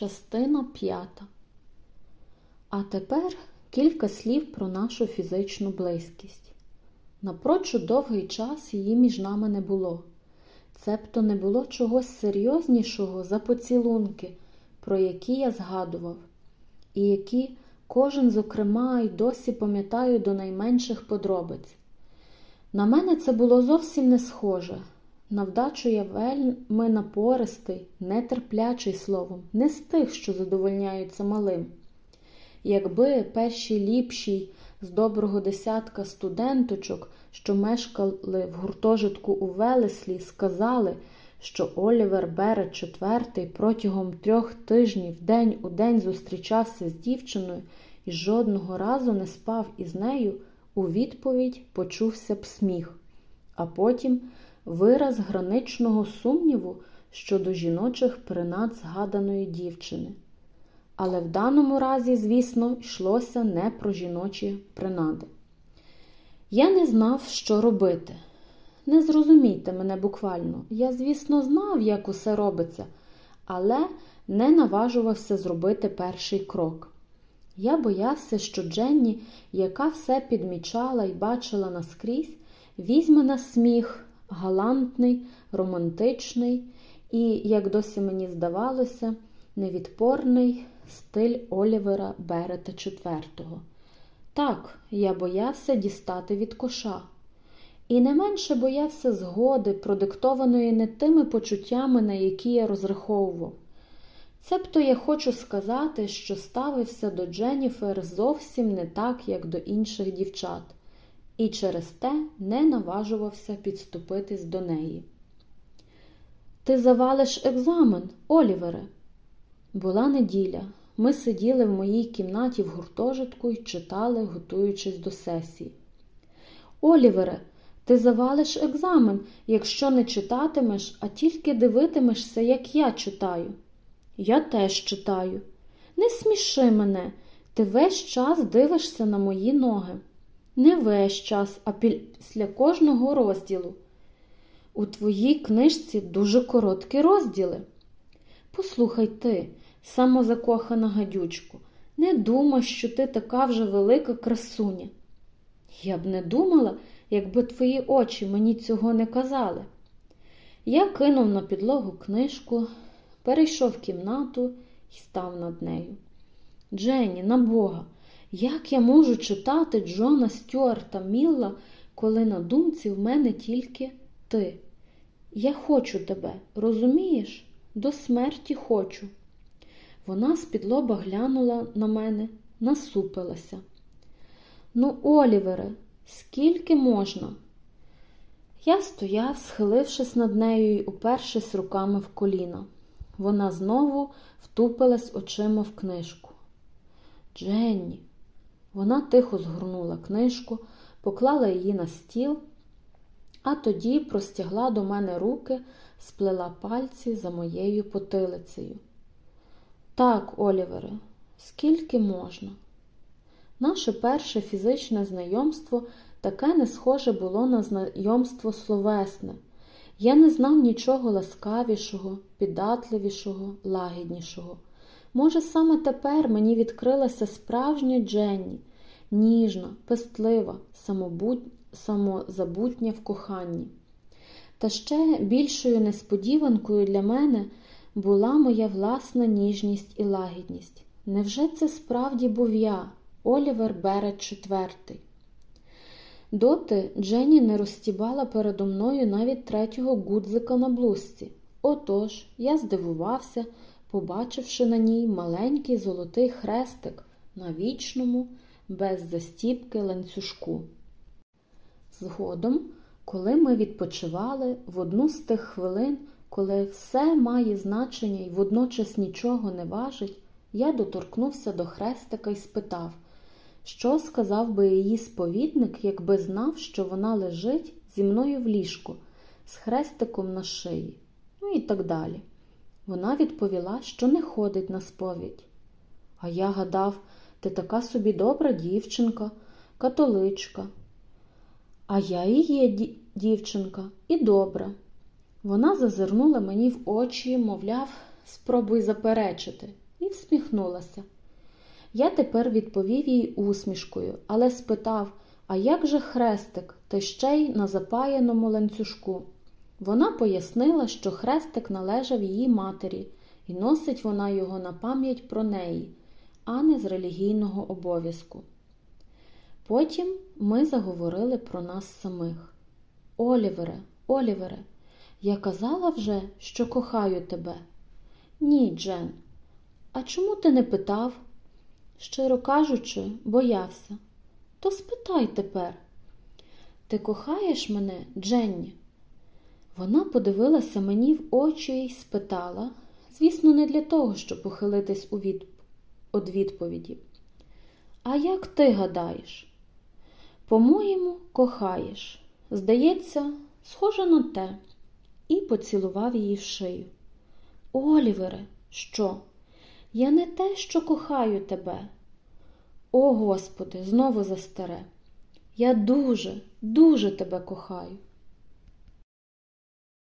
Частина п'ята. А тепер кілька слів про нашу фізичну близькість. Напрочуд довгий час її між нами не було, цебто не було чогось серйознішого за поцілунки, про які я згадував, і які кожен, зокрема, й досі пам'ятаю до найменших подробиць. На мене це було зовсім не схоже. На вдачу я вельми напористий, нетерплячий словом, не з тих, що задовольняються малим. Якби перші ліпші з доброго десятка студенточок, що мешкали в гуртожитку у Велеслі, сказали, що Олівер Берет четвертий протягом трьох тижнів день у день зустрічався з дівчиною і жодного разу не спав із нею, у відповідь почувся б сміх, а потім вираз граничного сумніву щодо жіночих принад згаданої дівчини. Але в даному разі, звісно, йшлося не про жіночі принади. Я не знав, що робити. Не зрозумійте мене буквально. Я, звісно, знав, як усе робиться, але не наважувався зробити перший крок. Я боявся, що Дженні, яка все підмічала і бачила наскрізь, візьме на сміх галантний, романтичний і, як досі мені здавалося, невідпорний стиль Олівера Берета IV. Так, я боявся дістати від коша. І не менше боявся згоди, продиктованої не тими почуттями, на які я розраховував. Цебто я хочу сказати, що ставився до Дженніфер зовсім не так, як до інших дівчат, і через те не наважувався підступитись до неї. Ти завалиш екзамен, Олівере. Була неділя. Ми сиділи в моїй кімнаті в гуртожитку і читали, готуючись до сесії. Олівере, ти завалиш екзамен, якщо не читатимеш, а тільки дивитимешся, як я читаю. Я теж читаю. Не сміши мене, ти весь час дивишся на мої ноги. Не весь час, а після кожного розділу. У твоїй книжці дуже короткі розділи. Послухай ти, самозакохана гадючку, не думай, що ти така вже велика красуня. Я б не думала, якби твої очі мені цього не казали. Я кинув на підлогу книжку, перейшов в кімнату і став над нею. Дженні, на Бога, як я можу читати Джона Стюарта Мілла, коли на думці в мене тільки ти? Я хочу тебе, розумієш? До смерті хочу. Вона з-під глянула на мене, насупилася. Ну, Олівере, скільки можна? Я стояв, схилившись над нею і упершись руками в коліна. Вона знову втупилась очима в книжку. Дженні, вона тихо згорнула книжку, поклала її на стіл, а тоді простягла до мене руки, сплела пальці за моєю потилицею. Так, Олівере, скільки можна? Наше перше фізичне знайомство таке не схоже було на знайомство словесне. Я не знав нічого ласкавішого, піддатливішого, лагіднішого. Може, саме тепер мені відкрилася справжня Дженні, ніжна, пестлива, самобут... самозабутня в коханні. Та ще більшою несподіванкою для мене була моя власна ніжність і лагідність. Невже це справді був я, Олівер Берет IV? Доти Дженні не розстібала передо мною навіть третього гудзика на блузці. Отож, я здивувався, побачивши на ній маленький золотий хрестик на вічному, без застіпки ланцюжку. Згодом, коли ми відпочивали в одну з тих хвилин, коли все має значення і водночас нічого не важить, я доторкнувся до хрестика і спитав, що сказав би її сповідник, якби знав, що вона лежить зі мною в ліжку, з хрестиком на шиї, ну і так далі. Вона відповіла, що не ходить на сповідь. А я гадав, ти така собі добра дівчинка, католичка. А я і є дівчинка, і добра. Вона зазирнула мені в очі, мовляв, спробуй заперечити. і всміхнулася. Я тепер відповів їй усмішкою, але спитав, а як же хрестик, та ще й на запаяному ланцюжку? Вона пояснила, що хрестик належав її матері, і носить вона його на пам'ять про неї, а не з релігійного обов'язку. Потім ми заговорили про нас самих. Олівере, Олівере, я казала вже, що кохаю тебе. Ні, Джен. А чому ти не питав? Щиро кажучи, боявся. То спитай тепер. Ти кохаєш мене, Дженні? Вона подивилася мені в очі і спитала, звісно, не для того, щоб похилитись у від... від відповіді. А як ти гадаєш? По-моєму, кохаєш. Здається, схоже на те, і поцілував її в шию. Олівере, що? Я не те, що кохаю тебе. О, Господи, знову за старе. Я дуже, дуже тебе кохаю.